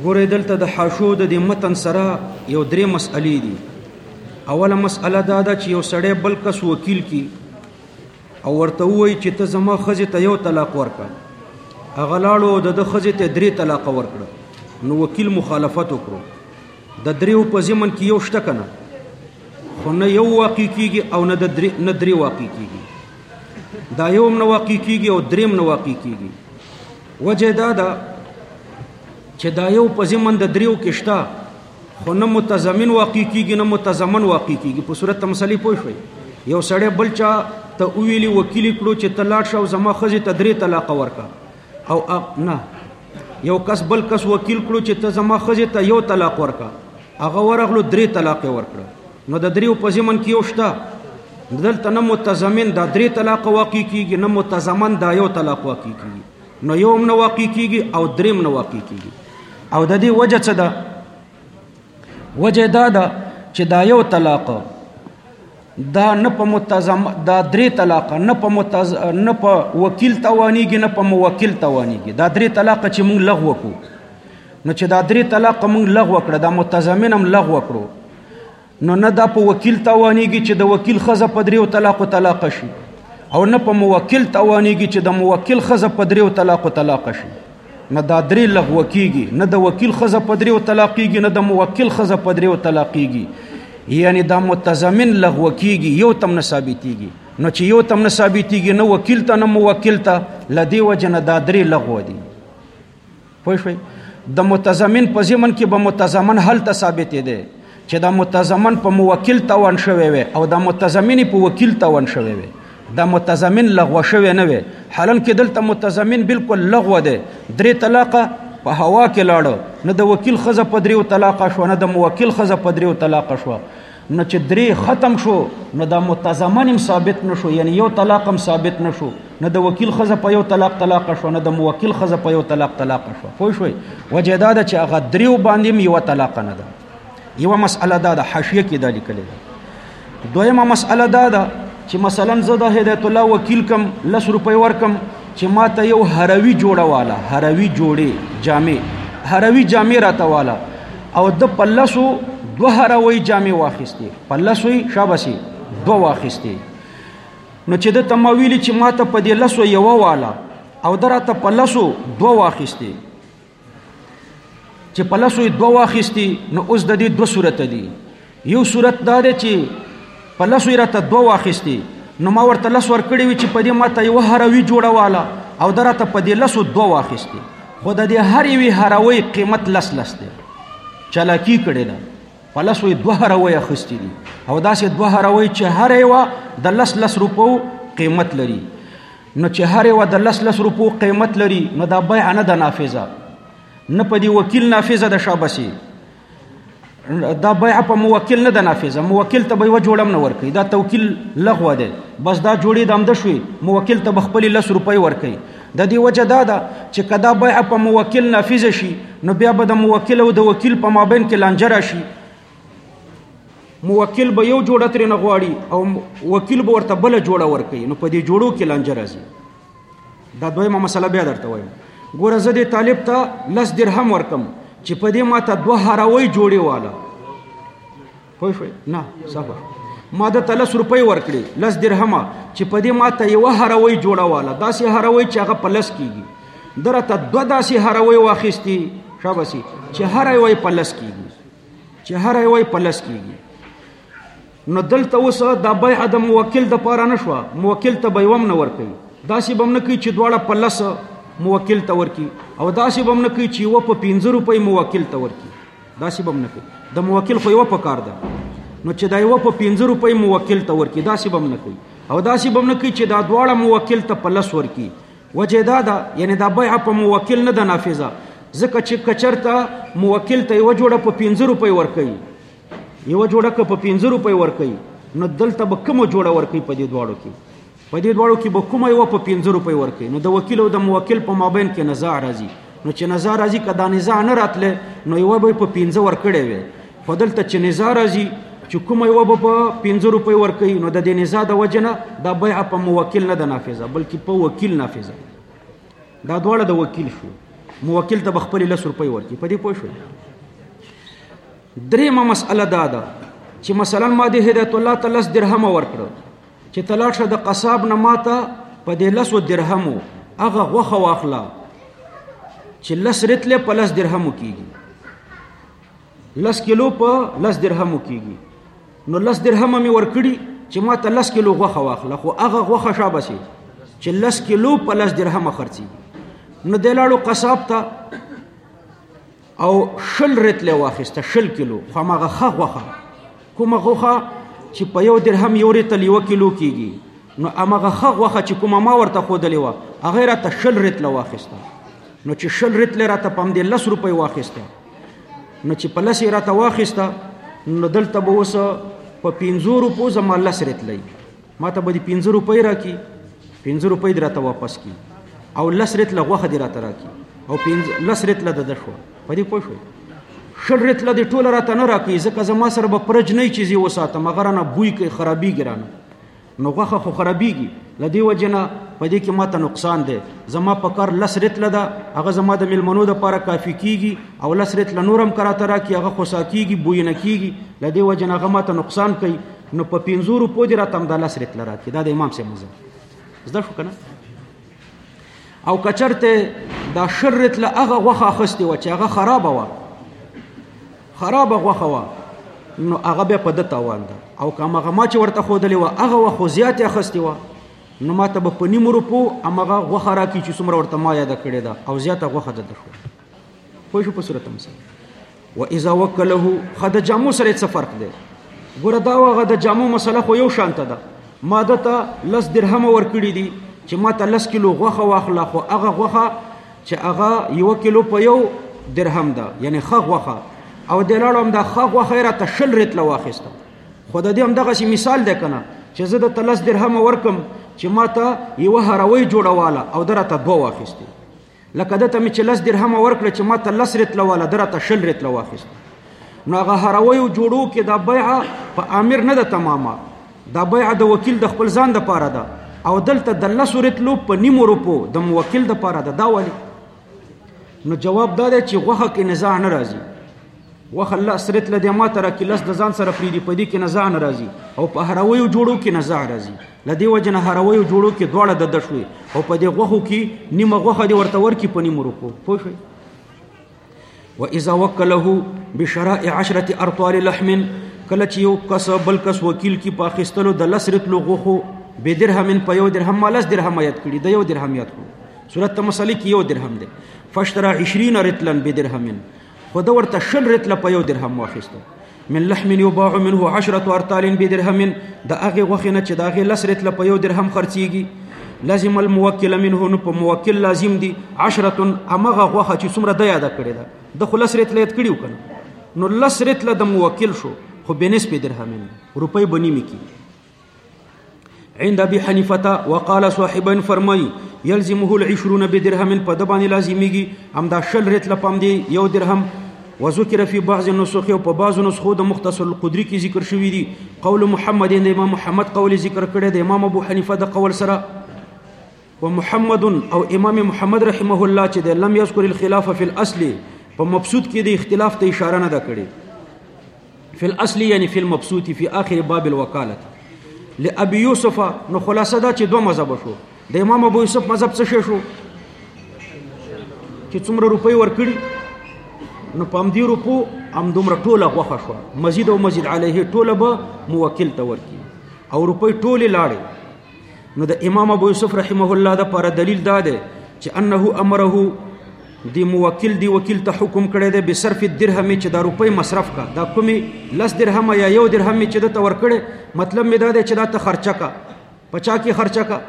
ګورې دلته د حاشو د دې متن سره یو درې مسئلې دي اوله مسئله دا ده چې یو سړی بل کس وکیل کی او ورته وایي چې ته زما خزه ته یو طلاق ورکړه هغه لاړو د د خزه ته درې طلاق ورکړه نو وکیل مخالفت وکړو د دریو په ځمن کې یو شته کنه خو نه یو واقع کیږي او نه د درې نه درې واقع کیږي دا یو نه واقع کیږي او دریم نه واقع کیږي وجه دا ده چې دا یو په زمن د دریو کې شته خو نه متضمن واقع کیږي نه متضمن واقع کیږي په صورت مسلې پوه شوي یو سړی بل چا ته ویلي وکیل کړو چې طلاق شو زما خزي ته درې طلاق ورکا او نه یو کس بل کس وکیل کړو چې ته زما خزي ته یو طلاق ورکا هغه ورغلو درې طلاق ورکړه نو د دریو په ضمن کې یو شته دلته نه متضمن دا درې طلاق واقع کیږي نه متضمن دا یو طلاق واقع کیږي نو یو نه واقع کیږي او دریم نه واقع کیږي او د دې وجه څه ده وجه دا ده چې دا یو طلاق دا نه په متضم دا درې طلاق نه په متز نه په وکیل توانیږي نه په موکل توانیږي دا درې طلاق چې موږ لغوه کو نو چې دا درې طلاق موږ لغوه کړ دا متضمن هم لغوه کړو نو نه دا په وکیل توانېږي چې د وکیل خزه په دریو طلاق او طلاق شي او نه په موکل توانېږي چې د موکل خزه په دریو طلاق او طلاق شي نه دا درې لغوه کیږي نه د وکیل خزه په دریو طلاقېږي نه د موکل خزه په دریو طلاقېږي یعنی دا متضمن لغوه کیږي یو تم نه ثابتېږي نو چې یو تم نه ثابتېږي نه وکیل ته نه موکل ته لدی وجنه دا درې لغوه دي پوه شوي د متضمن په ضمن کې به متضمن هلته ثابت دی چې د متضمن په موکل توان شوی وي او د متضمن په وکیل توان شوی وي د متضمن لغوه شوی نه وي حالن کې دلته متضمن بالکل لغوه دی درې طلاقه په هوا کې لاړو نه د وکیل خزه په دریو طلاقه شو نه د موکل خزه په دریو طلاقه شو نو چې درې ختم شو نو دا متضمنم ثابت نشو یعنی یو طلاقم ثابت نشو نه د وکیل خزه په یو طلاق طلاق شو نه د موکل خزه په یو طلاق طلاق شو پوه شوي وجه دا ده چې هغه دریو باندې یو طلاق نه ده یو مسأله دا ده حاشیه کې دا لیکل ده دویمه مسأله دا ده چې مثلا زه د هدایت الله وکیل کم لس روپۍ ورکم چې ما ته یو هروي جوړه والا هروي جوړې جامې هروي جامې راته والا او د پلسو دوه هروي جامې واخیستې پلسوي شابسي دوه واخیستې نو چې د تمویل چې ماته په دې لسو یو والا او دراته پلسو دوه واخیستې چې پلسو دوه واخیستې نو اوس د دې دوه صورت دي یو صورت دا دی چې په لاسو یې راته دوه واخیستې نو ما ورته لس ورکړی وي چې په دې ماته یو هروي جوړواله او درته په دې لسو دوه واخیستې خو د دې هر یوې هروي قیمت لس لس دی چالاکی کړې ده په لسو یې دوه هروي اخیستې دي او داسې دوه هروي چې هر یوه د لس لس روپو قیمت لري نو چې هر یوه د لس لس روپو قیمت لري نو دا بیع نه ده نافذه نه په دې وکیل نافذه ده شابسي دا بیع په موکل نه د نافذه موکل ته به و جوړم نه ورکي دا توکیل لغوه ده بس دا جوړې دم د شوي موکل ته بخپل لس روپۍ ورکي د دې وجه دا ده چې کدا بیع په موکل نافذ شي نو بیا به د موکل او د وکیل په مابین کې لانجه شي موکل به یو جوړه ترې نه غواړي او وکیل به ورته بل جوړه ورکي نو په دې جوړو کې لانجه راځي دا دویمه مسله بیا درته وایم ګوره زه دې طالب ته لس درهم ورکم چې په دې ماته دوه هراوۍ جوړې واله پوه شوې نه صبر ما د ته لس روپۍ ورکړې لس درهمه چې په دې ماته یوه هراوۍ جوړه واله داسې هراوۍ چې هغه په لس کېږي ده راته دوه داسې هراوۍ واخیستې شابسي چې هره یوه یې په لس کېږي چې هره یوه یې په لس کېږي نو دلته اوس دا بیعه د موکل د پاره نشوه موکل ته به وم نه ورکي داسې بم نه کوي چې دواړه په لس موکل ته ورکي او داسې بم نه کوي چې و په 15 روپۍ موکل ته ورکي داسې بم نه کوي د موکل خو یو په کار ده نو چې دا یو په 15 روپۍ موکل ته ورکي داسې بم نه کوي او داسې بم نه کوي چې دا دواړه موکل ته په لس ورکي وجه دا ده یعنی دا بیع په موکل نه ده نافذه ځکه چې کچرته موکل ته یو جوړه په 15 روپۍ ورکي یو جوړه که په 15 روپۍ ورکړي نو دلته به کومه جوړه ورکړي په دې دواړو کې په دې دواړو کې به کومه یو په 15 روپۍ ورکړي نو د وکیل او د موکل په مابین کې نزاع راځي نو چې نزاع راځي که دا نزاع نه راتله نو یو به په 15 ورکړي وي خو دلته چې نزاع راځي چې کومه یو به په 15 روپۍ ورکړي نو د دې نزاع د وجنه د بیع په موکل نه د نافذه بلکې په وکیل نافذه دا دواړه د وکیل شو موکل ته خپل لس روپۍ ورکړي په دې پوه شو درېمه مسأله دا ده چې مثلا ما د هدایت الله ته لس درهمه ورکړه چې ته لاړ شه د قصاب نه ماته په دې لسو درهمو هغه غوښه واخله چې لس رتلې په لس درهمو کېږي لس کیلو په لس درهمو کېږي نو لس درهمه مې ورکړي چې ما ته لس کیلو غوښه واخله خو هغه غوښه شا بسي چې لس کیلو په لس درهمه خرڅي نو د لاړو قصاب ته او شل رتله واخیسته شل کیلو خو هغه ښه غوښه کومه غوښه چې په یو درهم یو رتل یو کیلو کیږي نو هغه ښه غوښه چې کومه ما ورته ښودلې وه هغه راته شل رتله واخیسته نو چې شل رتله راته په همدې لس روپۍ واخیسته نو چې په لس یې راته واخیسته نو دلته به اوس په پنځو روپو زما لس رتله ما ته به دې پنځه روپۍ راکړي پنځه روپۍ دې راته واپس کړي او لس رتله غوښه دې راته راکړي او پنځه لس رتله د ده شوه په دې پوه شوې شل رتله دې ټوله راته نه راکړي ځکه زما سره به پرج نه وي چې زه یې وساتم هغه رانه بوی کوي خرابېږي رانه نو غوښه خو خرابېږي له دې وجې نه په دې کې ماته نقصان دی زما په کار لس رتله ده هغه زما د میلمنو دپاره کافي کیږي او لس رتله نور هم که راته راکړي هغه خوسا کیږي بوی نه کیږي له دې وجې نه هغه ماته نقصان کوي نو په پنځو روپو دې راته همدا لس رتله راکړي دا د امام صاحب مذهب زده شو که نه او که چېرته دا شل رتله هغه غوښه اخیستې وه چې هغه خرابه وه خرابه غوښه وه نو هغه بیا په ده تاوان ده او که همغه ما چې ورته ښودلې وه هغه وه خو زیاتې اخیستې وه نو ما ته به په نیمو روپو همغه غوښه راکړي چې څومره ورته ما یاده کړې ده او زیاته غوښه ده ده شوه پوه شو په صورت هم سره و اذا وکله خد جامو سره څه فرق دی ګوره دا وغه د جامو مسله خو یو شان ده ما دته لس درهم ور کړی دي چې ما ته لس کیلو غوخه واخله خو هغه غوخه چې هغه یو کیلو په یو درهم ده یعنی خه غوخه او د لاړو هم د خه غوخه را ته شل ریت لواخسته خو د دې هم دغه مثال ده کنه چې زه د تلس درهم ورکم چې ما ته یو هروي جوړواله او درته دوه واخسته لکه دته مې چې لس درهمه ورکړه چې ما ته لس رتله واله ده راته شل رتله واخیست نو هغه هرویو جوړو کې دا بیعه په امیر نه ده تمامه دا بیعه د وکیل د خپل ځان د پاره ده او دلته د لسو رتلو په نیمو روپو د موکل د پاره ده دا ولې نو جواب دا دی چې غوښه کې نزاع نه راځي وخ الله سرت لدی ما تر کې لس د ځان سره پریدي پدې کې نزاع ناراضي او په هرویو جوړو کې نزاع راځي لدی وجنه هرویو جوړو کې دوړه د دښوي او په دې غوخو کې نیمه غوخه دی ورته ورکی په نیمه رکو پوه شئ واذا وکله بشراء عشرة ارطال لحم کله چې یو کس بل کس وکیل کی په خستلو د لس رتلو غوخو به درهم په یو درهم مالس درهم یاد کړي د یو درهم یاد کړو صورت مسلې کې یو درهم دی فاشترى 20 رتلا بدرهم خو ده ورته شل رتله په یو درهم واخیستو من لحم یباع منه عشرة ارتال بدرهم د هغې غوښې نه چې د هغې لس رتله په یو درهم خرڅیږي لازم الموکل منه نو په موکل لازم دي عشرة همغه غوښه چې څومره ده یاده کړې ده د خو لس رتله یاد کړي وکړه نو لس رتله د موکل شو خو بنسبه درهم روپۍ به نیمې کېږي عند ابي حنيفه وقال صاحبا فرمای يلزمه العشرون بدرهم په د باندې لازميږي هم دا شل رت لپام دی یو درهم وذكر في بعض النسخ او په بعض نسخو د مختصر القدري کې ذکر شوی دی قول محمد د امام محمد قول ذکر کړی د امام ابو حنیفه د قول سره ومحمد او امام محمد رحمه الله چې د لم یذکر الخلاف فی الاصل په مبسوط کې د اختلاف ته اشاره نه ده کړې فی الاصل یعنی فی المبسوط فی آخر باب الوکالت لابي یوسف نو خلاصه دا چې دوه مذهب شو د امام ابو یوسف مذهب څه شو چې څومره روپۍ ورکړي نو په همدې روپو هم دومره ټوله غوښه شوه مزید او مزید علیه ټوله به موکل ته ورکړي او روپۍ ټولې لاړې نو د امام ابو یوسف رحمه الله د پر دلیل دا ده چې انه امره دی موکل دی وکیل ته حکم کړی دی به صرف درهم چې د روپۍ مصرف کا دا کومي لس درهم یا یو درهم چې د تور کړي مطلب می دا دی چې دا ته خرچه کا پچا کې خرچه کا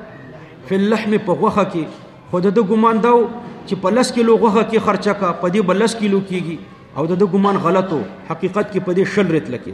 فل لحم په غوخه کې خود د ګمان داو چې په لس کیلو غوخه کې خرچه کا په دې بلس کیلو کیږي او د ګمان غلطو حقیقت کې په دې شل رت لکې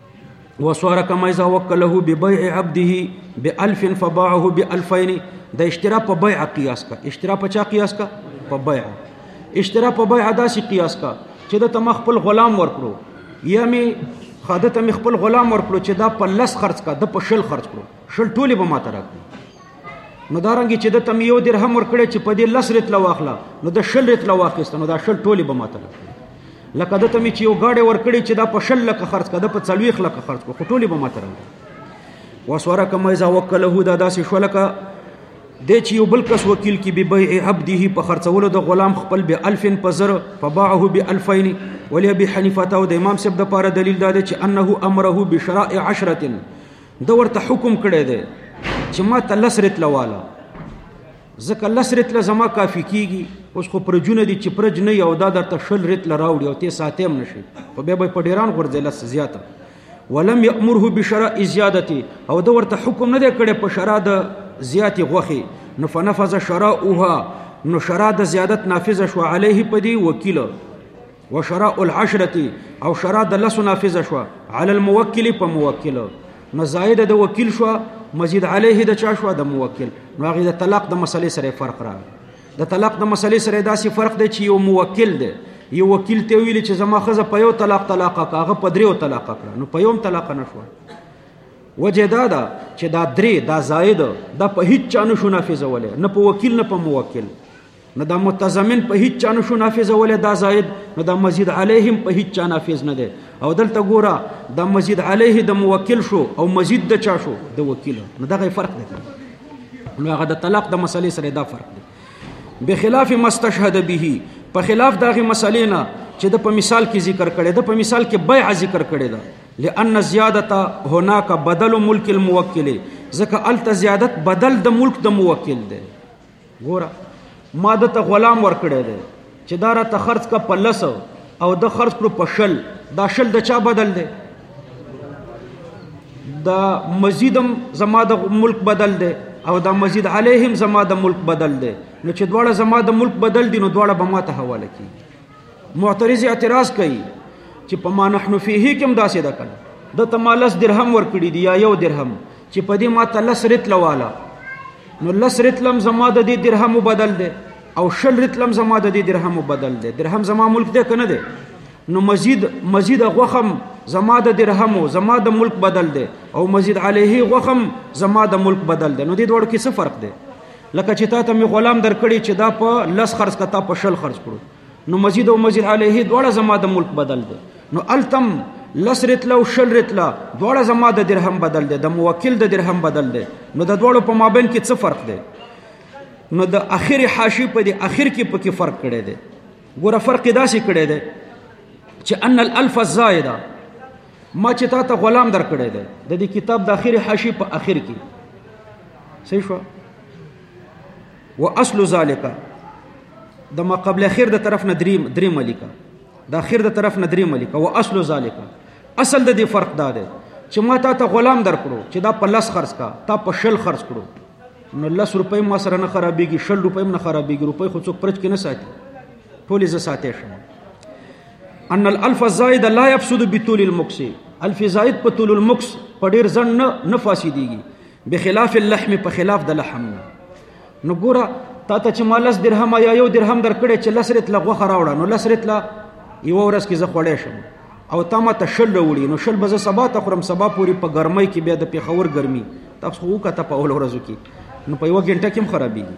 وسوار کما اذا وکله ببيع عبده بالف فباعه بالفين د اشترا په بيع قياس کا اشترا په چا قياس کا په بيع اشترا په بيع داسې قياس کا چې د تم خپل غلام ورکړو یا می خاده تم خپل غلام ورکړو چې دا په لس خرج کا د په شل خرج کړو شل ټوله به ما ترک نو دا رنګ چې د تم یو درهم ورکړي چې په دې لس رتل واخله نو د شل رتل واخیست نو دا شل ټولی به ماته لکه د تم چې یو گاډي ورکړي چې دا په شل لکه خرج کړه په څلويخ لکه خرج کړه ټولی به ماته راوړي وسوره کما اذا وکله دا داسې شو لکه د چې یو بل کس وکیل کې به بیع عبده په خرڅولو د غلام خپل به الفن په زر فباعه به الفین ولی ابي حنیفه او د امام صاحب د پاره دلیل دا دی چې انه امره بشراء عشره د ورته حکم کړی دی چې ما ته لس رتله واله ځکه لس رتله زما کافي کیږي اوس خو پرجونه دي چې پرج نه یو دا درته شل رتله راوړي او ته ساتې هم نشي خو بیا به په ډیران غورځې لس زیاته ولم یامره بشراء زیادتی او د ورته حکم نه دی کړی په شرا د زیاتی غوخي نو فنفذ شراؤها نو شرا د زیادت نافذ شو علیه پدی وکیل وشراء العشرة او شراء د لسو نافذ شو على الموکل په موکل نو زائد د وکیل شو مزید علیه د چا شو د موکل نو هغه د طلاق د مسلې سره فرق را د طلاق د مسلې سره داسې فرق دی چې یو موکل دی یو وکیل ته ویل چې زما خزه په یو طلاق طلاق کاغه په دریو طلاق کړه نو په یوم طلاق نه شو وجه دا ده چې دا درې دا زائد دا په هیڅ چا نه شو نافذ ولې نه په وکیل نه په موکل نو دا متضمن په هیڅ چا نشو نافذولې دا زائد نو دا مزید علیهم په هیڅ چا نافذ نه دی او دلته ګوره دا مزید علیه د موکل شو او مزید د چا شو د وکیل نو دغه فرق دی نو هغه د طلاق د مسلې سره دا فرق دی بخلاف مستشهد به په خلاف دغه مسلې نه چې د په مثال کې ذکر کړي د په مثال کې بیع ذکر کړي دا لأن زیادته هناك بدل ملک الموکل ځکه الته زیادت بدل د ملک د موکل دی ګوره ما د ته غلام ورکړی دی چې دا راته خرڅ کا په لسو او د خرڅ کړو په شل دا شل د چا بدل دی دا مزیدم زما د ملک بدل دی او دا مزید علیهم زما د ملک بدل دی نو چې دواړه زما د ملک بدل دي نو دواړه به ما ته حواله کی معترض اعتراض کوي چې په ما نحنو فيه کوم داسې ده کړه د تمالس درهم ورکړي دی یا یو درهم چې په دې ما تلس رت لواله نو لس رتلم زما د دې درهم بدل دی او شل رتلم زما د دې درهم بدل دی درهم زما ملک دی کنه دی نو مزید مزید غوخم زما د درهم زما د ملک بدل دی او مزید علیه غوخم زما د ملک بدل دی نو دې دوړ کې څه فرق دی لکه چې تا ته مې غلام درکړي چې دا په لس خرج کته په شل خرج کړو نو مسجد او مسجد علیه دواړه زما د ملک بدل دی نو التم لس رتله او شل رتله دواړه زما د درهم بدل دی د موکل د درهم بدل دی نو د دواړو په مابین کې څه فرق دی نو د اخر حاشی په دې اخر کې پکې فرق کړی دی ګوره فرق داسې کړی دی چې ان الالف الزائده ما چې تا ته غلام در کړی دی د دې کتاب د اخر حاشی په اخر کې صحیح شو و اصل ذالک د ما قبل اخر د طرف نه دریم دریم ملک د اخر د طرف نه دریم ملک و اصل ذالک اصل د دې فرق دا دی چې ما تا ته غلام درکړو چې دا په لس خرڅ کا تا په شل خرڅ کړو نو لس روپۍ ما سره نه خرابېږي شل روپۍ نه خرابېږي روپۍ خو څوک پرچ کې نه ساتي ټولې زه ساتې شم ان الالف الزائد لا يفسد بطول المكس الف زائد په طول المكس په ډیر ځن نه نه فاسديږي بخلاف اللحم په خلاف د لحم نه نو ګوره تا ته چې ما لس درهم یا یو درهم درکړی چې لس رتله غوښه راوړه نو لس رتله یوه ورځ کې زه خوړی شم او تا ما ته شل راوړي نو شل به زه سبا ته خورم سبا پورې په ګرمۍ کې بیا د پېښور ګرمي تاسو خو وکته په اول ورځو کې نو په یوه ګنټه کې هم خرابېږي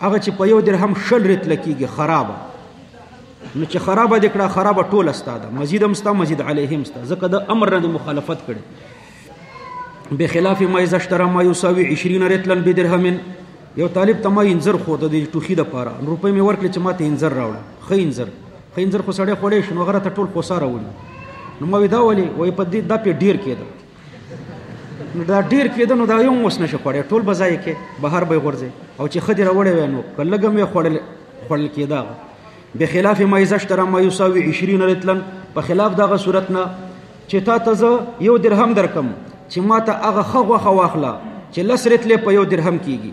هغه چې په یو درهم شل رتل کیږي خرابه نو چې خرابه دې کړه خرابه ټول استاده مزید هم ستا مزید علیهم ستا ځکه د امر نه مخالفت کړي بخلاف ما اذا اشترى ما يساوي 20 رتلا بدرهم یو طالب ته ما انځر خو د ټوخي د پاره روپې مې ورکړې چې ما ته انځر راوړ خې انځر خې انځر خو سړې خولې شنو غره ته ټول خساره ونی نو ما ودا ولي وای په دې د په ډیر کېده نو دا ډیر کېده نو دا یو اوس نشه خوړی ټول به ځای کې بهر به غورځي او چې خدي راوړې وې نو کله ګم یې خوړل خوړل کېدا به خلاف ما یزشتر ما یساوی 20 رتلن په خلاف دغه صورت نه چې تا ته زه یو درهم درکم چې ما ته هغه خغه خواخله چې لس رتلې په یو درهم کېږي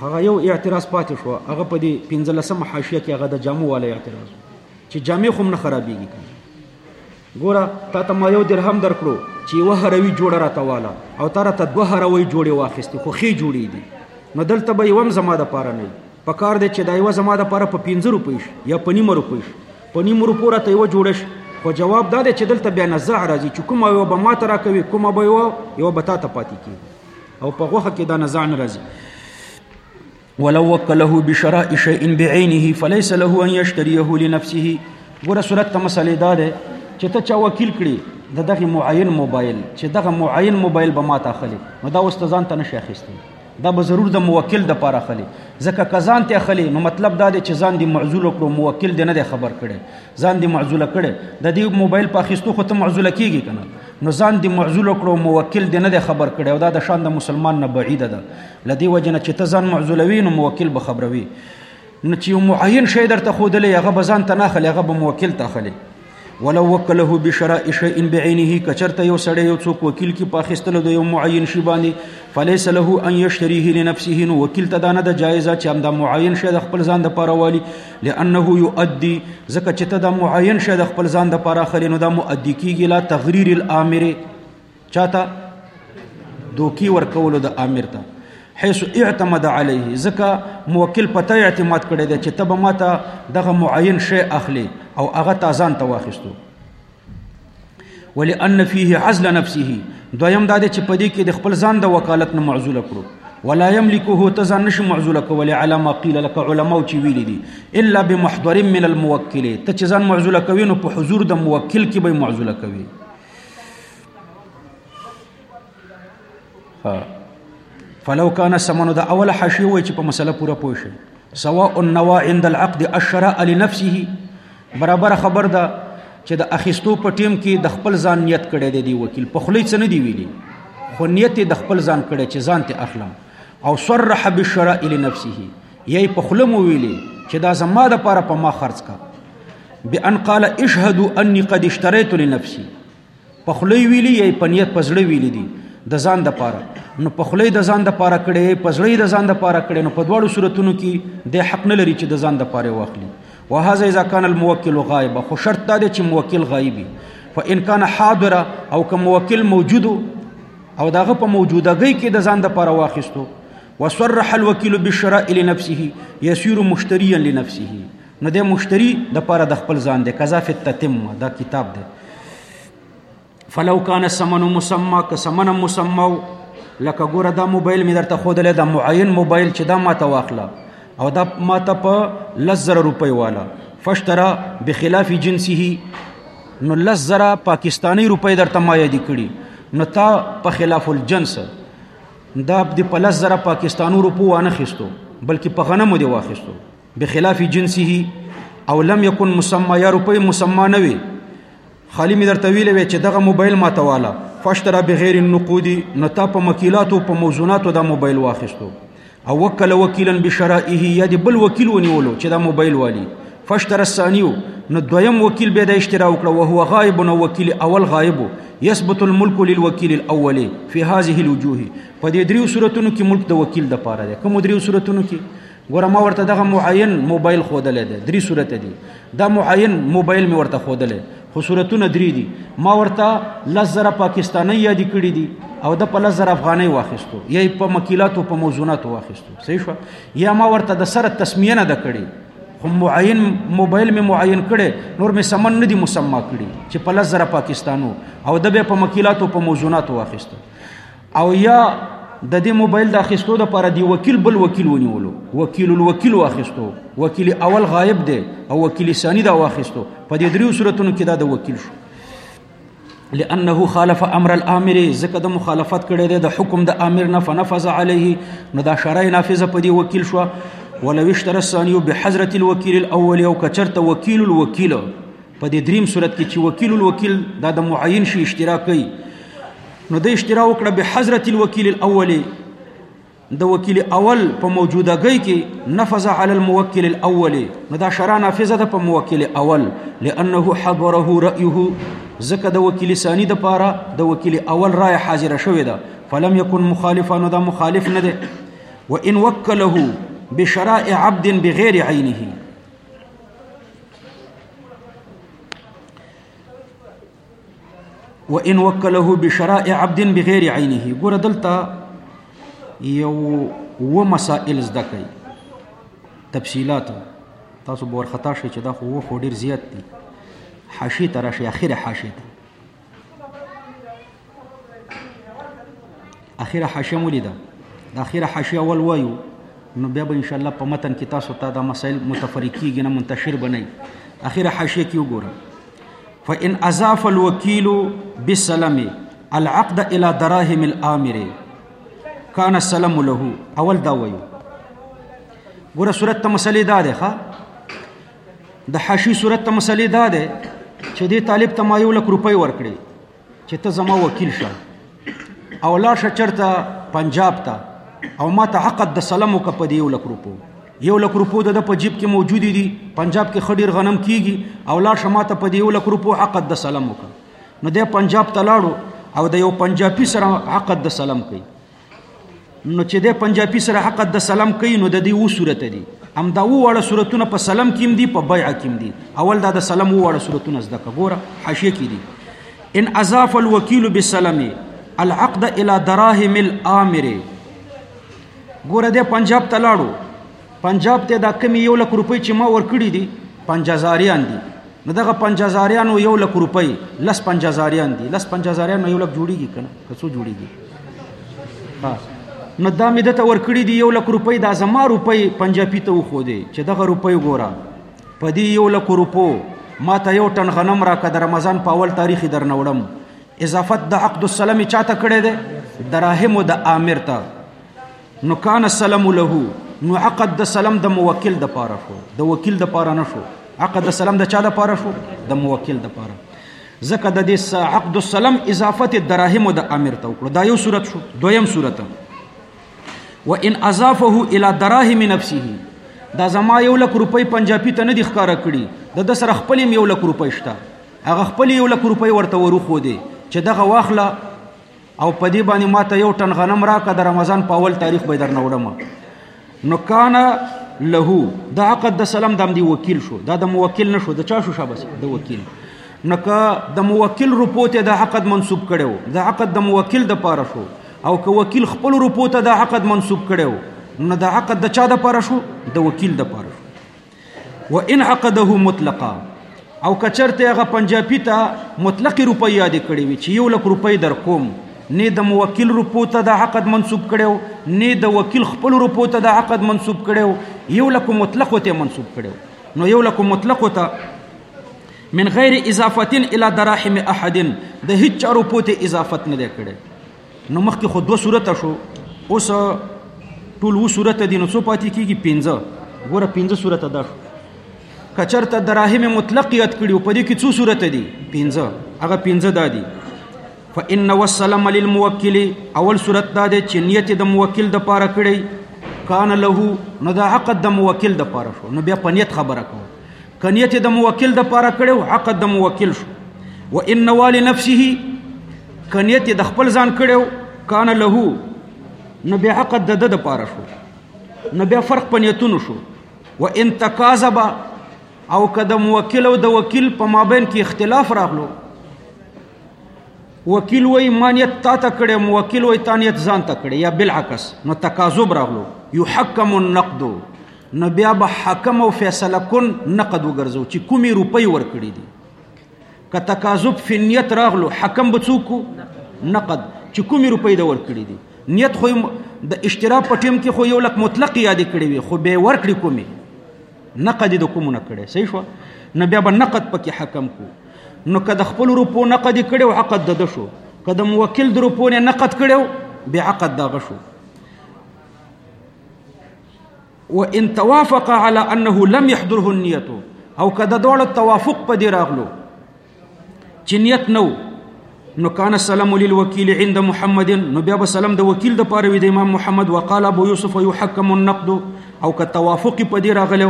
هغه یو اعتراض پاتې شو هغه په دې 15مه حاشیه کې هغه د جامو والا اعتراض چې جامې خو نه خرابېږي ګوره تا ته ما یو درهم درکړو چې یوه هروي جوړه راته واله او تا راته دوه هروۍ جوړې واخیستې خو ښې جوړې دي نو دلته به یو هم زما دپاره نه وي په کار دی چې دا یوه زما دپاره په پنځه روپۍ شي یا په نیمه روپۍ شي په نیمو روپو راته یوه جوړه شي خو جواب دا دی چې دلته بیا نزاع راځي چې کومه یوه به ما ته راکوي کومه به یوه یوه به تا ته پاتې کېږي او په غوخه کې دا نزاع نه راځي ولو وکله بشراء شيء بعينه فليس له ان يشتريه لنفسه ګوره صورت ته مسلې دا ده چې ته چا وکیل کړي د دغه معین موبایل چې دغه معین موبایل به ماته اخلي نو دا اوس ځان ته نشي اخیستي دا به ضرور د موکل د پاره خلی ځکه کزان ته خلی نو مطلب دا دی چې ځان دی معزول کړو موکل دی نه دی خبر کړي ځان دی معزول کړي د دې موبایل په اخیستو خو ته معزول کیږي کنه نو ځان دې معزول کړو موکل دې نه دی خبر کړی او دا د شان د مسلمان نه بعیده ده لدی وجنه چې ته ځان معزولوي نو موکل به خبروي نو چې یو معین شی درته خودلې هغه به ځان ته نه خلې هغه به موکل ته خلې ولو وکله بشراء شیء بعینه کچرته یو سړی یو څوک وکیل کی پاخستل د یو معین شی باندې فلیس له ان یشتریه لنفسه نو وکیل ته دا نه د جایزه چې هم دا معین شی د خپل ځان د پاره والی لانه يؤدي زکه چې ته د معین شه د خپل ځان د پاره خلی نو د مؤدي کیږي لا تغریر الامر چاته دوکي ورکول د امر ته حيث اعتمد عليه زکه موکل پته اعتماد کړی دی چې ته به ماته دغه معین شی اخلي او هغه تازان ته واخستو ولئن فيه عزل نفسه دویم دا چې په دې کې د خپل ځان د وکالت نه معزول کړو ولا يملكه تزن نش معزول کول على ما قيل لك علماء چې ویل دي الا بمحضر من الموكل ته چې ځان معزول کوي نو په حضور د موکل کې به معزول کوي فلو کان سمنو دا اول حاشیه وای چې په مسله پوره پوه شي سواء النوا عند العقد الشرع لنفسه برابر خبر ده چې د اخیستو په ټیم کې د خپل ځان نیت کړی دی دی وکیل په خلی څه نه دی ویلي خو نیت د خپل ځان کړی چې ځان ته اخلم او صرح بالشرع لنفسه یی په خله مو ویلي چې دا زما د پاره په ما خرج کا بان قال اشهد اني قد اشتريت لنفسي په خلی ویلی یی په نیت په زړه ویلی دي د ځان د پاره نو په خلی د ځان د پاره کړي په زړه د ځان د پاره کړي نو په دواړو صورتونو کې د حق نه لري چې د ځان د پاره واخلي وهذا اذا كان الموکل غائبا خو شرط دا دی چې موکل غایبی فان كان حاضر او که موکل موجود او داغه په موجودګۍ کې د ځان د پاره واخستو وصرح الوکیل بالشراء لنفسه يسير مشتريا لنفسه نو د مشتری د پاره د خپل ځان د قضا فی تتم دا کتاب دی فلو کان سمن مسما ک سمن مسما لکه ګوره دا موبایل می درته خود له دا معین موبایل چې دا ما ته واخله او دا ما ته په لزر روپی والا فشترا بخلاف جنسه نو لزر پاکستانی روپی درته ما یادی کړي نو تا په خلاف الجنس دا د په لزر پاکستانو روپو وانه خستو بلکې په غنمو دی واخستو بخلاف جنسه او لم يكن مسمى یا روپی مسمى نه وي خالی می درته ویلې وی چې دغه موبایل ما تواله فاشترا بغیر النقود نو تا په مکیلاتو په موزوناتو دا موبایل واخیستو او وکل وکیلا بشرائه یا دی بل وکیل ونیولو چې دا موبایل والی فاشترا الثانیو نو دویم وکیل به د اشترا وکړه او هو غائب نو وکیل اول غائب یثبت الملک للوکیل الاول فی هذه الوجوه په دې دریو صورتونو کې ملک د وکیل د پاره ده کوم دریو صورتونو کې ګوره ما ورته دغه معین موبایل خودلې ده درې صورت دي دا معین موبایل می ورته خودلې خو صورتونه درې دي ما ورته لزر پاکستاني یاد کړی دي او د په لزر افغاني واخیستو یا په مکیلاتو په موضوعاتو واخیستو صحیح شو یا ما ورته د سره تسمیه نه د کړی خو معین موبایل می معین کړي نور می سمن نه دي مسما کړي چې په لزر پاکستانو او د به په مکیلاتو په موضوعاتو واخیستو او یا د دې موبایل د اخیستو د پر دی وکیل بل وکیل ونیولو وکیل الوکیل واخیستو وکیل اول غایب دی او وکیل ثانی دا واخیستو په دې دریو صورتونو کې دا د وکیل شو لانه خالف امر الامر زکه د مخالفت کړي دی د حکم د امر نه فنفذ عليه نو دا شرع نافذ په دی وکیل شو ولو اشترى الثاني بحضرت الوکیل الاول او کچرته وکیل الوکیل په دې دریم صورت کې چې وکیل الوکیل دا د معین شي اشتراک کوي نو د اشتراک وکړه به حضرت الوکیل الاول د وکیل اول په موجودګۍ کې نفذ علی الموکل الاول نو دا شرع نافذه ده په موکل اول لانه حضره رايه ځکه د وکیل ثانی د پاره د وکیل اول رائے حاضر شوې ده فلم يكن مخالفا نو دا مخالف نه ده وان وکله بشراء عبد بغیر عینه وان وکله بشراء عبد بغیر عینه ګور دلته یو و مسائل زده کوي تفصيلات تاسو به ورخطا شئ چې دا خو خو ډیر زیات دي حاشیه تر شي اخره حاشیه اخیره حاشیه مو لیده د اخیره حاشیه اول وایو نو بیا به ان شاء الله په متن کې تاسو ته دا مسائل متفرقیږي نه منتشر بنئ اخیره حاشیه کې وګورئ فإن أضاف الوكيل بالسلام العقد إلى دراهم الآمر كان السلام له أول دا وایو ګوره صورت ته مسلې دا ده ښه د حاشی صورت ته مسلې دا ده چې دې طالب ته ما یو لک روپۍ ورکړي چې ته زما وکیل شه او لا شچرته پنجاب ته او ما ته حق د سلام وک په دې یو لک روپو یو لک روپو د په جیب کې موجود دي پنجاب کې خډیر غنم کیږي او لا شما ته په دې یو لک روپو حق د سلام وک نو د پنجاب ته لاړو او د یو پنجابي سره حق د سلام کوي نو چې د پنجابي سره حق د سلام کوي نو د دې و صورت دي هم دا و وړه صورتونه په سلام کې دي په بیع کې دي اول دا د سلام و وړه صورتونه زده کګوره حاشیه کې دي ان اضاف الوکیل بالسلام العقد الى دراهم الامر ګوره د پنجاب تلاړو پنجاب ته دا کمی یو لک روپۍ چې ما ورکړي دي پنجزاریان دي نو دغه پنجزاریانو یو لک روپۍ لس پنجزاریان دي لس پنجزاریان یو لک جوړیږي کنه کڅو جوړیږي ها نو دا مې دته ورکړي دي یو لک روپۍ دا زما روپۍ پنجابي ته وخو دي چې دغه روپۍ ګوره په دې یو لک روپو ما ته یو ټن غنم راکړه د رمضان په اول تاریخ درنه وړم اضافت د عقد السلام چاته کړی دی دراهمو د آمر ته نو کان سلم له نو عقد د سلم د موکل د پاره شو د وکیل د پاره نه شو عقد د سلم د چا د پاره شو د موکل د پاره ځکه د دې عقد السلام اضافت دراهم د امر ته وکړو دا یو صورت شو دویم صورت و ان اضافه الى دراهم نفسه دا زما یو لک روپۍ پنجابي ته نه دي ښکارا کړي د د سره خپل یو لک روپۍ شته هغه خپل یو لک روپۍ ورته ورخو دي چې دغه واخله او په دې باندې ما ته یو ټن غنم راکړه د رمضان په اول تاریخ به درنه وړم نو کانه له د عقد د سلام دم دی وکیل شو دا د موکل نشو د چا شو شابس د وکیل نو که د موکل رپورت د عقد منسوب کړو د عقد د موکل د پاره شو او که وکیل خپل رپورت د عقد منسوب کړو نو د عقد د چا د پاره شو د وکیل د پاره و ان عقده مطلقا او کچرته هغه پنجابي ته مطلق روپۍ یاد کړې وي چې یو لک روپۍ در کوم نه د موکل روپو ته د عقد منسوب کړو نه د وکیل خپل روپو ته د عقد منسوب کړو یو لک مطلق ته منسوب کړو نو یو لک مطلق ته من غیر اضافه الى دراهم احد د هیڅ روپو ته اضافت نه کړي نو مخکې خو دوه صورت شو اوس ټول و صورت دي نو څو پاتې کیږي پنځه ګوره پنځه صورت ده کچرته دراهم مطلق یاد کړیو په دې کې څو صورت دي پنځه هغه پنځه دا دي فإن والسلام للموکل اول صورت دا ده چې نیت د موکل د پاره کړی کان له نو دا عقد د موکل د پاره شو نو بیا پنیت خبره کوم کنیت د موکل د پاره کړو عقد د موکل شو و ان وال نفسه کنیت د خپل ځان کړو کان له نو بیا عقد د د پاره شو نو بیا فرق پنیتونو شو و ان تکاذب او کده موکل او د وکیل په مابین کې اختلاف راغلو وکیل وای مانیت تا ته کړه موکل وای تانیت ځان ته کړه یا بالعکس نو تکاذب راغلو یحکم النقد نو بیا به حکم او فیصله کن نقد وګرځو چې کومي روپۍ ورکړي دي که تکاذب فی نیت راغلو حکم به څوک نقد چې کومي روپۍ د ورکړي دي نیت خو د اشترا په ټیم کې خو یو لک مطلق یاد کړی وي خو به ورکړي کومي نقد د کوم نه کړي صحیح شو نو بیا به نقد پکې حکم کو نو که د خپل روپو نقد کړي او عقد د شو که د موکل د روپو نه نقد کړي او به عقد دغه شو وان توافق على انه لم يحضره النيه او کدا دوړ توافق په دی راغلو چې نیت نو نو کان السلام للوکیل عند محمد نو بیا به سلام د وکیل د پاره وی د امام محمد وقال ابو یوسف يحكم النقد او که توافق په دی راغلو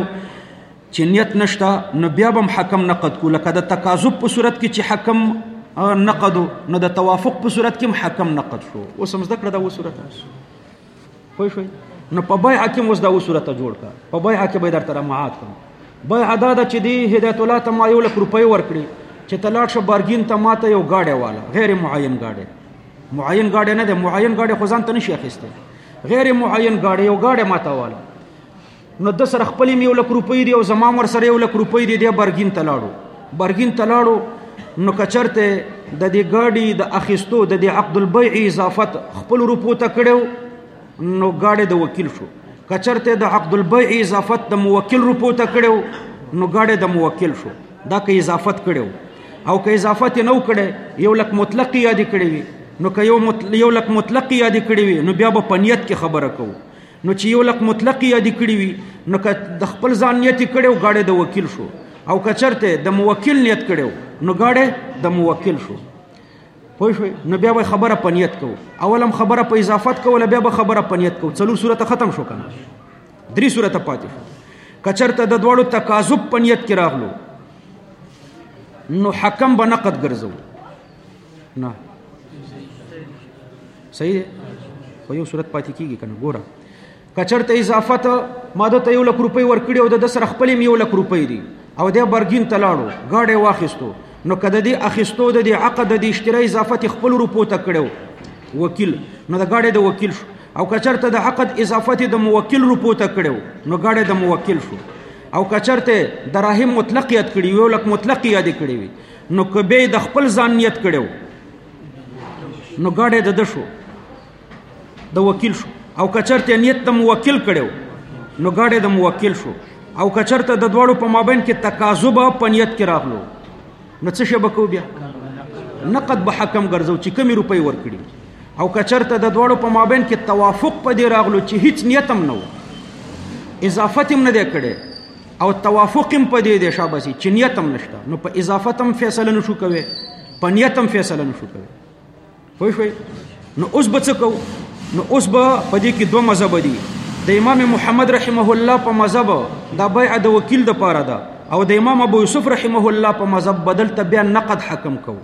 چې نیت نشتا نو بیا به حکم نقد کو لکه د تکاذب په صورت کې چې حکم نقد نو د توافق په صورت کې حکم نقد شو اوس هم ذکر دا و صورت پوه شوي نو په بیع کې موږ دا صورت جوړ کړ په بیع کې به درته معاد کوم بیع دا ده چې دی هدایت الله ته ما یو لک روپۍ ورکړي چې ته لاړ شه بارګین ته ما ته یو ګاډی والا غیر معین ګاډی معین ګاډی نه دی معین ګاډی خو ځان ته نشي اخیستی غیر معین ګاډی یو ګاډی ما ته والا نو د سره خپل یو لک روپۍ دی او زما ور سره یو لک روپۍ دی د برګین تلاړو برګین تلاړو نو کچرته د دې ګاډي د اخیستو د دې عقد البيع اضافت خپل روپو ته کړو نو ګاډي د وکیل شو کچرته د عقد البيع اضافت د موکل روپو ته کړو نو ګاډي د موکل شو دا که اضافت کړو او که اضافت نه وکړي یو لک مطلق یاد کړی نو که یو مطلق یو لک مطلق یاد کړی نو بیا په پنیت کې خبره کوو نو چې یو لک مطلق یادی کړی وي نو که د خپل ځان نیت کړو غاړه د وکیل شو او کچرته د موکل نیت کړو نو غاړه د موکل شو پوه شو نو بیا به خبره پنیت کو اولم خبره په اضافت کوله بیا به خبره پنیت کو څلور صورت ختم شو کنه درې صورت پاتې شو کچرته د دوړو تکاذب پنیت کې راغلو نو حکم به نقد ګرځو نه صحیح خو یو صورت پاتې کیږي کنه ګوره کچرته اضافت ماده ته یو لک روپۍ ورکړي او د سره خپل یو لک روپۍ دي او د برګین تلاړو غاډه واخیستو نو کده دې اخیستو د دې عقد د اشترا اضافت خپل روپو ته کړو وکیل نو د غاډه د وکیل شو او کچرته د عقد اضافت د موکل روپو ته کړو نو غاډه د موکل شو او کچرته دراهم مطلق یاد کړی یو لک مطلق یاد کړی وي نو که به د خپل ځان نیت کړو نو ګاډه د دشو د وکیل شو او کچرته نیت د موکل کړو نو ګاډه د موکل شو او کچرته د دوړو په مابین کې تکاذب په نیت کې راغلو نو څه شبه کو بیا نقد به حکم ګرځو چې کمی روپۍ ورکړي او کچرته د دوړو په مابین کې توافق په دی راغلو چې هیڅ نیتم نه و اضافت هم نه دی کړی او توافق هم په دې دی شاباسي چې نیت هم نشته نو په اضافت هم فیصله نشو کوي په نیت هم فیصله نشو کوي خو شوي نو اوس به څه کو نو اوس به په دې کې دوه مذهب دي د امام محمد رحمه الله په مذهب دا بیع د وکیل د پاره ده او د امام ابو یوسف رحمه الله په مذهب بدل ته بیا نقد حکم کو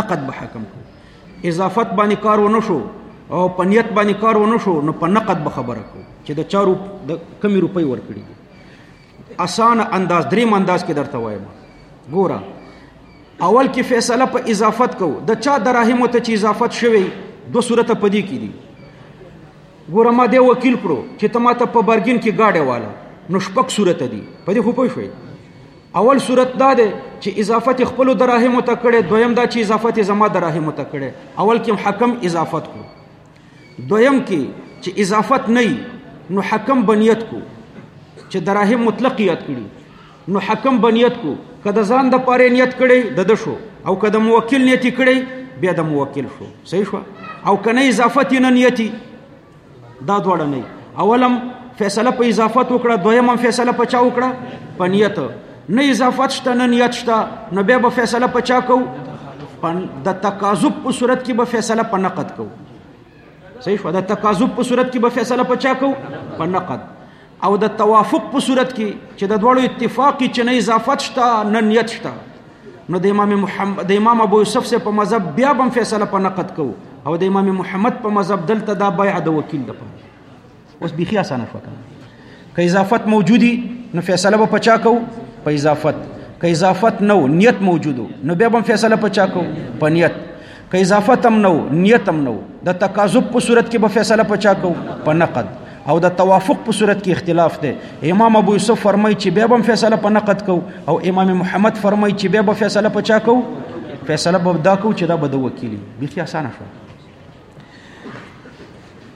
نقد به حکم کو اضافت باندې کار ونه شو او په نیت باندې کار ونه شو نو په نقد به خبره کو چې د چارو د کمی روپۍ ورکړي اسانه انداز دریم انداز کې درته وایم ګوره اول کې فیصله په اضافت کو د چا دراهم ته چې اضافت شوی دو صورت په دې کې دي ګوره ما دې وکیل کړو چې ته ماته په برګین کې گاډه والا نو شپک صورت دي په دې خو پوه شوي اول صورت دا ده چې اضافت خپل دراهم ته کړي دویم دا چې اضافت زما دراهم ته کړي اول کې حکم اضافت کړو دویم کې چې اضافت نه نو حکم بنیت کو چې دراهم مطلق یاد کړي نو حکم بنیت کو کده ځان د پاره نیت کړي د د شو او کده موکل نیت کړي بیا د موکل شو صحیح شو او کنه اضافت نه نیتی دا دوړ نه اولم فیصله په اضافت وکړه دویم فیصله په چا وکړه په نیت نه اضافت شته نه نیت شته نو بیا به فیصله په چا کوو د تکاذب په صورت کې به فیصله په نقد کو صحیح شو د تکاذب په صورت کې به فیصله په چا کو په نقد او د توافق په صورت کې چې د دوړو اتفاقی چې نه اضافت شته نه نیت شته نو د امام محمد د امام ابو یوسف سره په مذهب بیا به فیصله په نقد کو او د امام محمد په مذهب دلته دا بیع د وکیل د پاره اوس بيخي اسانه شو کنه که اضافت موجودی نو فیصله به پچا کو په اضافت که اضافت نو نیت موجودو نو به هم فیصله پچا کو په نیت که اضافت هم نو نیت هم نو د تکاذب په صورت کې به فیصله پچا کو په نقد او د توافق په صورت کې اختلاف دی امام ابو یوسف فرمایي چې به هم فیصله په نقد کو او امام محمد فرمایي چې به به فیصله پچا کو فیصله به دا کو چې دا به د وکیلی بيخي اسانه شو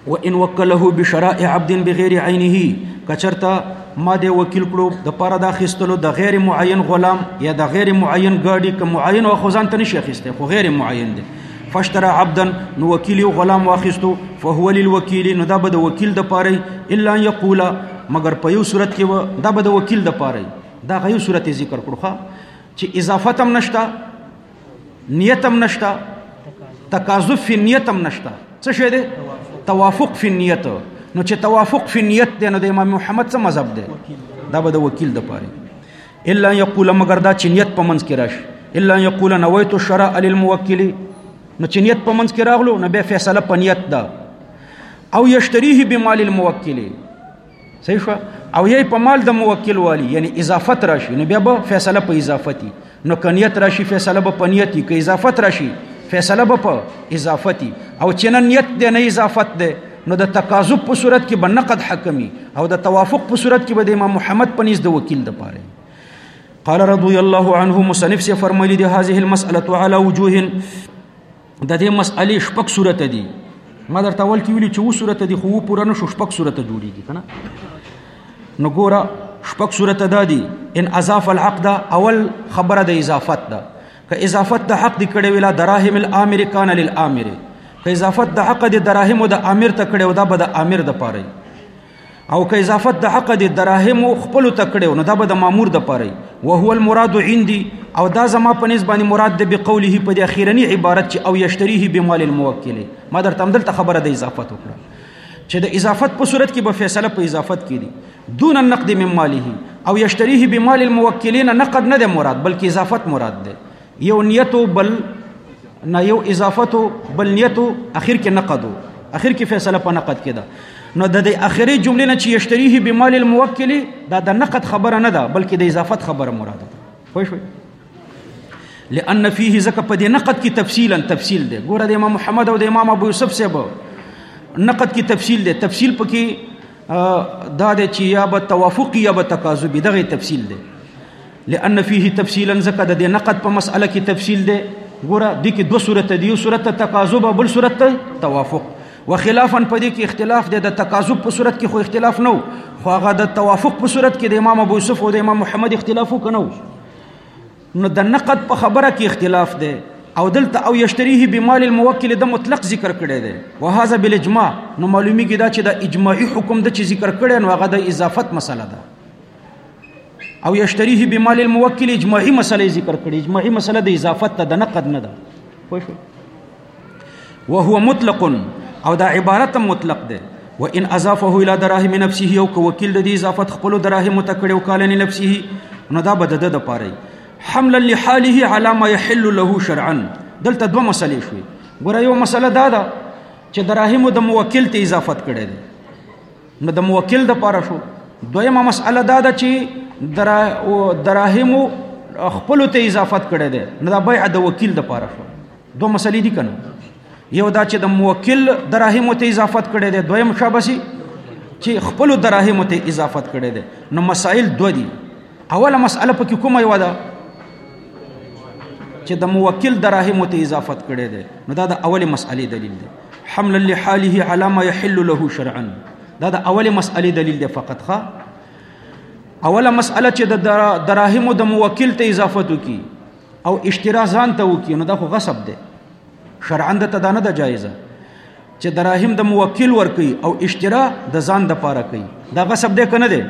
وان وکله بشراء عبد بغیر عینه کچرتا ما دی وکیل کړو د پاره د اخیستلو د غیر معین غلام یا د غیر معین ګاډي که معین او خزان ته نشي اخیسته خو غیر معین دی فاشترى عبدا نو وکیل یو غلام واخیستو فهو للوکیل نو دا به د وکیل د پاره الا یقول مگر په یو صورت کې و دا به د وکیل د پاره دا غيو صورت ذکر کړو چې اضافه تم نشته نیت هم نشته تکاذب فی نیت هم نشته څه شی دی توافق فی نیت نو چې توافق فی نیت دی نو د امام محمد څه مذهب دی دا به د وکیل د پاره الا یقول مگر دا چې نیت په منځ کې راشي الا یقول نویت الشرع للموکل نو چې نیت په منځ کې راغلو نو به فیصله په نیت ده او یشتریه بمال الموکل صحیح شو او یی په مال د موکل والی یعنی اضافت راشي نو بیا به فیصله په اضافتی نو کنیت راشي فیصله به په نیتی که اضافت راشي فیصله به په اضافتی او چې نه نیت دی نه اضافت دی نو د تقاضب په صورت کې به نقد حکمي او د توافق په صورت کې به د امام محمد پنيز د وکیل د پاره قال رضي الله عنه مصنف سے فرمایلی دی هذه المسأله على وجوه د دې مسئلې شپږ صورت دي ما درته ول کې ویلي چې و صورت دي خو پوره نشو شپږ صورت جوړیږي کنه نو ګوره شپږ صورت ده دي ان اضاف العقد اول خبره د اضافت ده که اضافت د حق دی کړي ویلا دراهم الامر کان للامر که اضافت د حق د دراهم د امر ته کړي ودا به د امر د پاره او که اضافت د حق د دراهم خپل تکړه نو دا به د مامور د پاره او هو المراد عندي او دا زما په نسبت باندې مراد د بقوله په د اخیرنی عبارت چې او یشتریه بمال الموکل ما در تم دلته خبره د اضافت وکړه چې د اضافت په صورت کې به فیصله په اضافت کې دي دون النقد من ماله او یشتریه بمال الموکلین نقد نه د مراد بلکې اضافت مراد ده یو نیتو بل نه یو اضافتو بل نیتو اخر کې نقدو اخر کې فیصله په نقد کې ده نو د دې اخري جملې نه چې یشتریه بمال الموکل دا د نقد خبره نه ده بلکې د اضافت خبره مراد ده خو شوي لأن فيه زکه په دې نقد کې تفصیلا تفصیل دی ګوره د امام محمد او د امام ابو یوسف سیب نقد کې تفصیل دی تفصیل پکې دا د چې یا به توافق یا به تکاذب دغه تفصیل دی لأن فيه تفصيلا زکه د نقد په مسأله کې تفصیل دی ګوره د کې دوه صورت دی یو صورت تکاذب بل صورت توافق وخلافا په دې کې اختلاف دی د تکاذب په صورت کې خو اختلاف نو خو هغه د توافق په صورت کې د امام ابو یوسف او د امام محمد اختلاف وکنو نو د نقد په خبره کې اختلاف دی او دلته او یشتریه بمال الموکل د مطلق ذکر کړی دی وهذا بالاجماع نو معلومی کیدا چې د اجماعي حکم د چې ذکر کړی نو هغه د اضافت مسله ده او یشتریه بمال الموکل اجماعي مسله ذکر کړی اجماعي مسله د اضافت ته د نقد نه ده پوه شئ وهو مطلق او دا عبارت مطلق ده وان اضافه الى دراهم نفسه او کو وکیل د دې اضافت خپل دراهم ته کړو کالنی نفسه نو دا بد ده د پاره حملا لحاله على ما يحل له شرعا دلته دوه مسلې شوې ګوره یو مسله دا ده چې دراهم د موکل ته اضافت کړي دي نو د موکل د پاره شو دویمه مسله دا ده چې درا دراهم خپل ته اضافت کړي دي نو دا بیع د وکیل د پاره شو دوه مسلې دي کنه یو دا چې د موکل دراهم ته اضافه کړي دي دویم شابسي چې خپل دراهم ته اضافه کړي دي نو مسائل دوه دي اوله مسأله پکې کومه یو ده چې د موکل دراهم ته اضافه کړي دي نو دا د اوله مسألې دلیل دی حمل لحاله على ما يحل له شرعا دا د اوله مسألې دلیل دی فقط ښا اوله مسأله چې د دراهم د موکل ته اضافه وکړي او اشترا ځان ته وکي نو دا خو غصب دی شرعاً د تدانه د جایزه چې دراهم د موکل ور کوي او اشترا د ځان د پاره کوي دا غصب دی کنه دی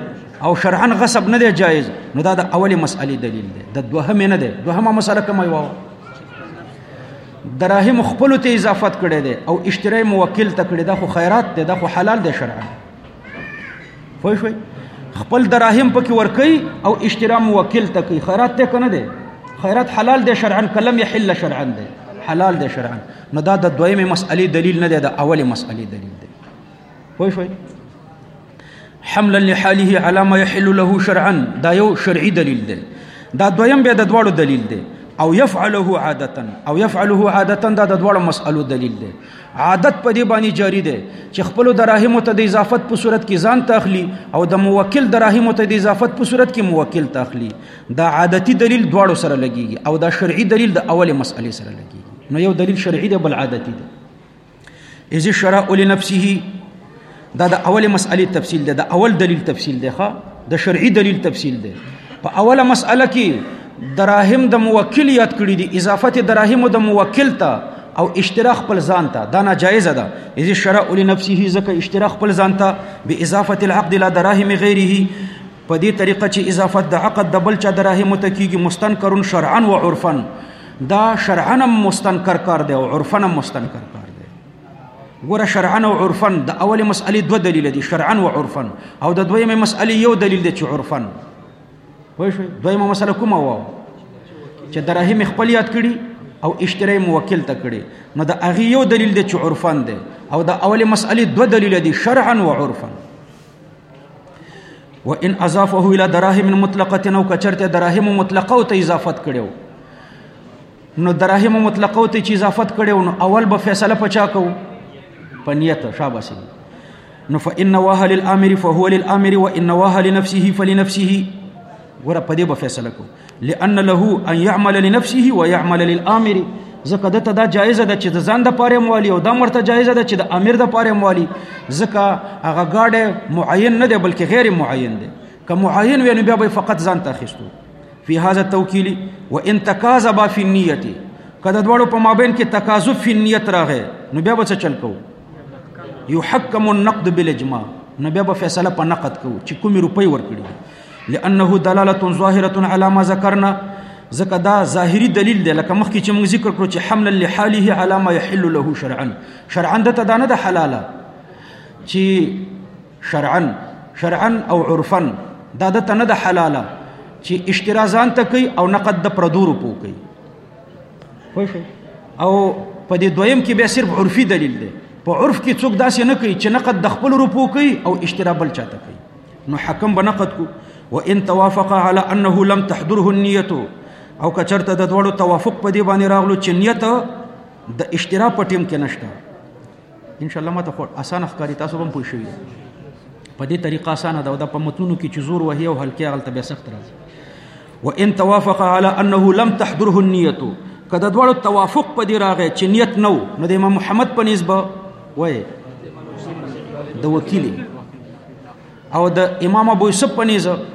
او شرعاً غصب نه دی جایز نو دا د اولې مسئلې دلیل دی د دوهمې نه دی دوهمه مسله کومه یو دراهم خپل ته اضافت کړي دي او اشترای موکل تکړه ده خو خیرات ده ده خو حلال ده شرعاً پوه شوي خپل دراهم پکې ورکي او اشترا موکل ته کوي خیرات ته کنه دی خیرات حلال دی شرعا کلم یحل شرعا دی حلال دی شرعا نو دا د دویمه مسئلې دلیل نه دی د اولې مسئلې دلیل دی پوه شوي حملا لحاله على ما يحل له شرعا دا یو شرعي دلیل دی دا دویم به د دواړو دلیل دی او يفعله عادتا او يفعله عادتا دا د دواړو مسئلو دلیل دی عادت په دې باندې جاری دی چې خپل دراهم ته د اضافت په صورت کې ځان تخلي او د موکل دراهم ته د اضافت په صورت کې موکل تخلي دا عادتي دلیل دواړو سره لګيږي او دا شرعي دلیل د اول مسئلې سره لګيږي نو یو دلیل شرعي دی بل عادتي دی اذ شرع لنفسه دا د اول مسئلې تفصیل دی د اول دلیل تفصیل دی ښا د شرعي دلیل تفصیل دی په اوله مسئله کې دراهم د موکل یاد کړی دی اضافت دراهم د موکل ته او اشتراک خپل ځان ته دا ناجایز ده اذ شرع لنفسه زکه اشتراک خپل ځان ته به اضافه العقد لا دراهم غیره په دې طریقه چې اضافت د عقد د بل چا دراهم ته کیږي مستنکرون شرعا و عرفا دا شرعا مستنکر کار دی او عرفا مستنکر کار دی ګوره شرعا او عرفا د اول مسئله دوه دلیل دي شرعا او عرفا او د دویمه مسئله یو دلیل دی چې عرفا وای شو دویمه مسئله کومه و چې درهم خپل یاد کړي او اشتراي موکل ته کړي نو د اغه یو دلیل دی چې عرفا دی او د اول مسئله دوه دلیل دي شرعا او عرفا وان اضافه الى دراهم مطلقه او کچرته دراهم مطلقه او ته اضافت کړو نو درهم مطلقه ته چې اضافت کړو نو اول به فیصله پچا کو په نیت شاباس نو فإن وهل الامر فهو للامر وإن وهل نفسه فلنفسه ور په دې به فیصله کو لأن له ان يعمل لنفسه ويعمل للامر زکه دته دا جایزه ده چې د ځان د پاره موالی او دا مرته جایزه ده چې د امیر د پاره موالی زکه هغه گاډه معین نه ده بلکې غیر معین ده که معین وي نو بیا به فقط ځان ته اخیستو فی هذا التوکیل وان تکاذب فی النیه کله دواړو په مابین کې تکاذب فی النیت راغی نو بیا به څه چل کو یحکم النقد بالاجماع نو بیا به فیصله په نقد کو چې کومې روپۍ ورکړي لانه دلاله ظاهره علی ما ذکرنا ځکه دا ظاهری دلیل دی لکه مخکې چې موږ ذکر کړو چې حمل لحاله علی ما يحل له شرعا شرعا د ته دا نه د حلاله چې شرعا شرعا او عرفا دا د تنه د حلاله چې اشترا ځان ته کوي او نقد د پردورو پو کوي او په دې دویم کې به صرف عرفي دلیل دی په عرف کې څوک داسې نه کوي چې نقد د خپل روپو کوي او اشترا بل چاته کوي نو حکم به نقد کو وان توافق على انه لم تحضره النيه او کچرته د دوړو توافق په دې باندې راغلو چې نیت د اشترا په ټیم کې نشته ان شاء الله ماته خو اسانه ښکاري تاسو هم پوه شوي په دې طریقه اسانه ده او دا په متونو کې چې زور وهي او هلکې هغلته بیا سخت راځي وان توافق على انه لم تحضره النیت کله دواړو توافق په دې راغی چې نیت نو نو د امام محمد په نسبت وای د وکیل او د امام ابو یوسف په نسبت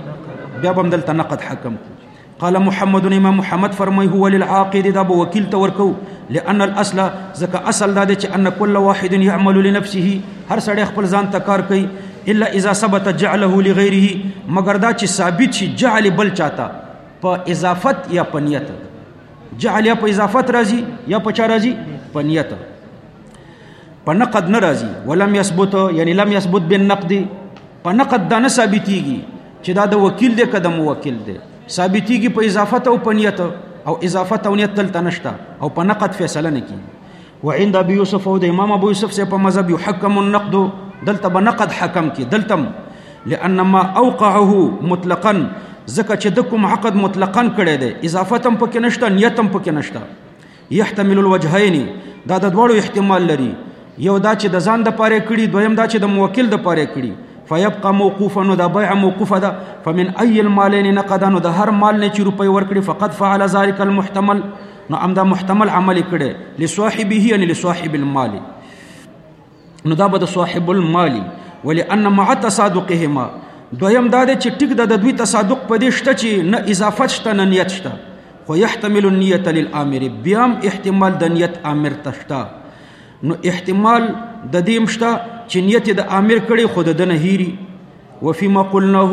بیا به دلته نقد حکم کو قال محمد امام محمد فرمای هو للعاقد دا به وکیل ته ورکو لان الاصل زکه اصل دا چې ان كل واحد يعمل لنفسه هر سړی خپل ځان ته کار کوي الا اذا ثبت جعله لغيره مگر دا چې ثابت شي جعل بل چاته په اضافت یا په نیت جعل یا په اضافت راځي یا په چا راځي په نیت په نقد نه راځي ولم يثبت یعنی لم يثبت بالنقد په نقد دا نه ثابتيږي چې دا د وکیل دی کده موکل دی ثابتيږي په اضافت او په نیت او اضافت او نیت تلته نشته او په نقد فیصله نه کیږي وعند ابي يوسف او د امام ابو يوسف سره په مذهب يحكم النقد دلته به نقد حکم کی دلتم لان ما اوقعه مطلقا زکه چې د کوم عقد مطلقا کړی دی اضافت هم پکې نشته نیت هم پکې نشته یحتمل الوجهین دا د دوړو احتمال لري یو دا چې د ځان د پاره کړي دویم دا چې د موکل د پاره کړي فیبقى موقوفا نو دا بیع موقوفه ده فمن اي المالين نقدا نو د هر مال نه چې روپۍ ورکړي فقط فعل ذلك المحتمل نو امدا محتمل عمل کړي لصاحبه یعنی لصاحب المال نو دا به د صاحب المال ولئن مع تصادقهما دویم دا چې ټیک د دوی تصادق په دې شته چې نه اضافت شته نه نیت شته خو يحتمل النیت للامر بیا هم احتمال د نیت امر تشته نو احتمال د دې مشته چې نیت د امر کړي خود د نه هیری وفي ما قلناه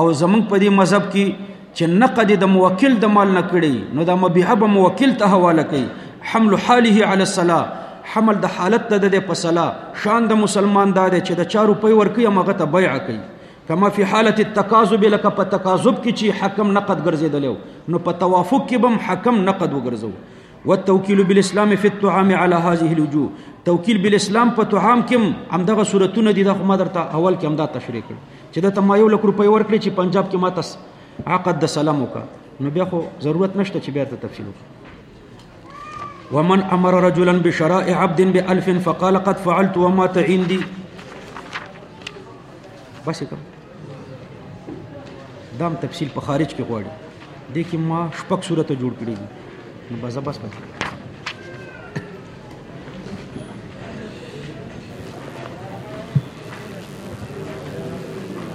او زمنګ په دې مذهب کې چې نقد د موکل د مال نه کړي نو د مبيعه به موکل ته حواله کوي حمل حاله على الصلاه حمل د حالت د د په صلا شان د مسلمان دا دی چې د 4 روپۍ ورکي مغه ته بيع کوي کما فی حالت التکاذب لک په تکاذب کې چې حکم نقد ګرځیدل نو په توافق کې بم حکم نقد وګرځو والتوکیل بالاسلام فی الطعام علی هذه الوجوه توکیل بالاسلام په طعام کې هم دغه صورتونه دي د خما درته اول کې هم دا تشریح کړ چې د تما یو لک روپۍ ورکړي چې پنجاب کې ماته عقد د سلام وکا نو بیا خو ضرورت نشته چې بیا ته تفصیل وکړي ومن امر رجلا بشراء عبد بألف فقال قد فعلت وما تعندي بس کوم دام تفصیل په خارج کې غواړي د کې ما شپږ صورت جوړ کړی دي نو بس بس بس